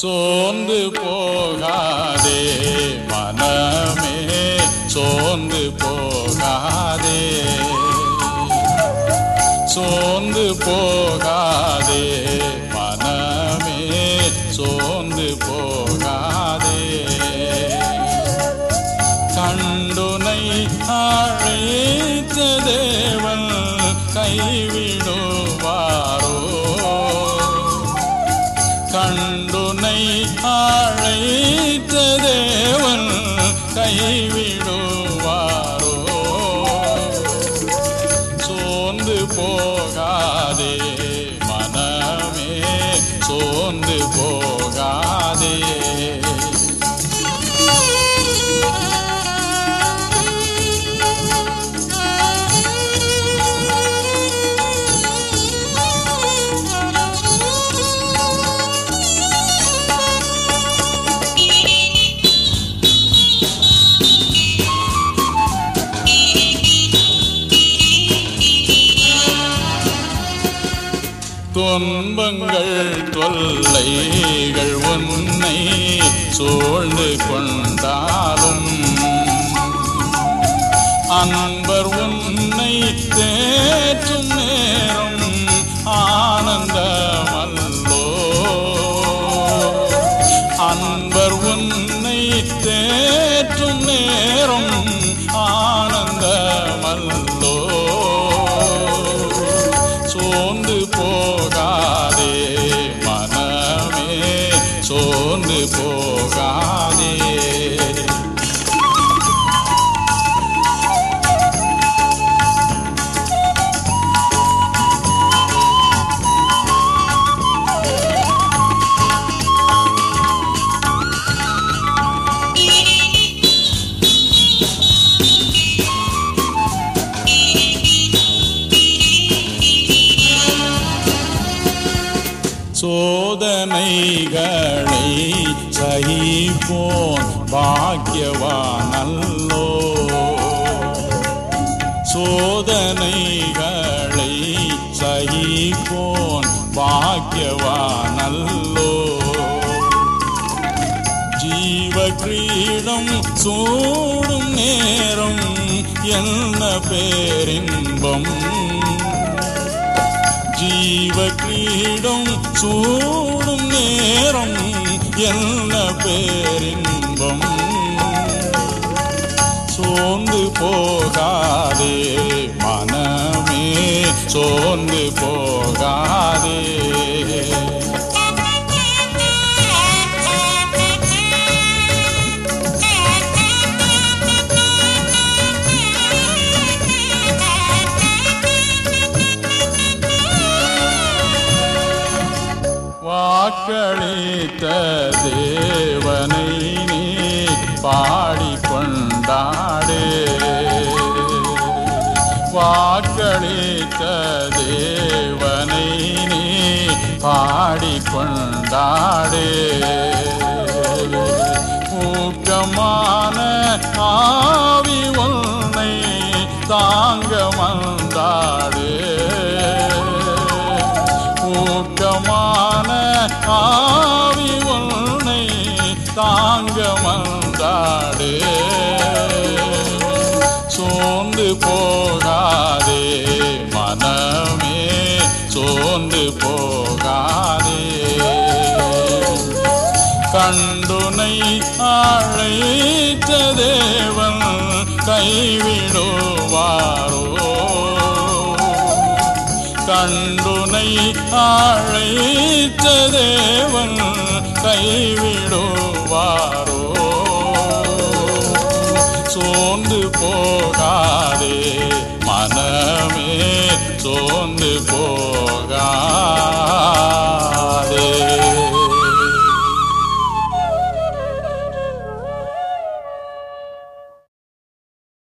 சோர்ந்து போகாதே மனமே சோர்ந்து போகாதே. சோர்ந்து போகாதே துன்பங்கள் தொல்லை அன்பர் உன்னை தேற்றும் நேரம் ஆனந்தமல்லோ. அன்பர் உன்னை தேற்றும் நேரம் ஆனந்தமல்லோ. சோர்ந்து போகாதே மனமே சோர்ந்து போகாதே சோதனைகளை சகிப்போன் பாக்கியவானல்லோ. சோதனைகளை சகிப்போன் பாக்கியவானல்லோ. ஜீவ கிரீடம் சூடும் நேரம் என்ன பேரின்பம்? ஜீவ கிரீடம் சூடும் நேரம் என்ன பேரின்பம்? சோர்ந்து போகாதே மனமே சோர்ந்து போகாதே. வாக்களித்த தேவனை நீ பாடி பாடிக்கொண்டாடு. வாக்களித்த தேவனை நீ பாடி பாடிக்கொண்டாடு. ஊக்கமான ஆவி உன்னை தாங்க வந்தாடு ஆவி உன்னை தாங்க வந்தாடு. சோர்ந்து போகாதே மனமே சோர்ந்து போகாதே. கண்டுனை அழைத்த தேவன் கைவிடுவாரோ கண்டுனை ஆழைத்த தேவன் கைவிடுவாரோ? சோர்ந்து போகாதே மனமே சோர்ந்து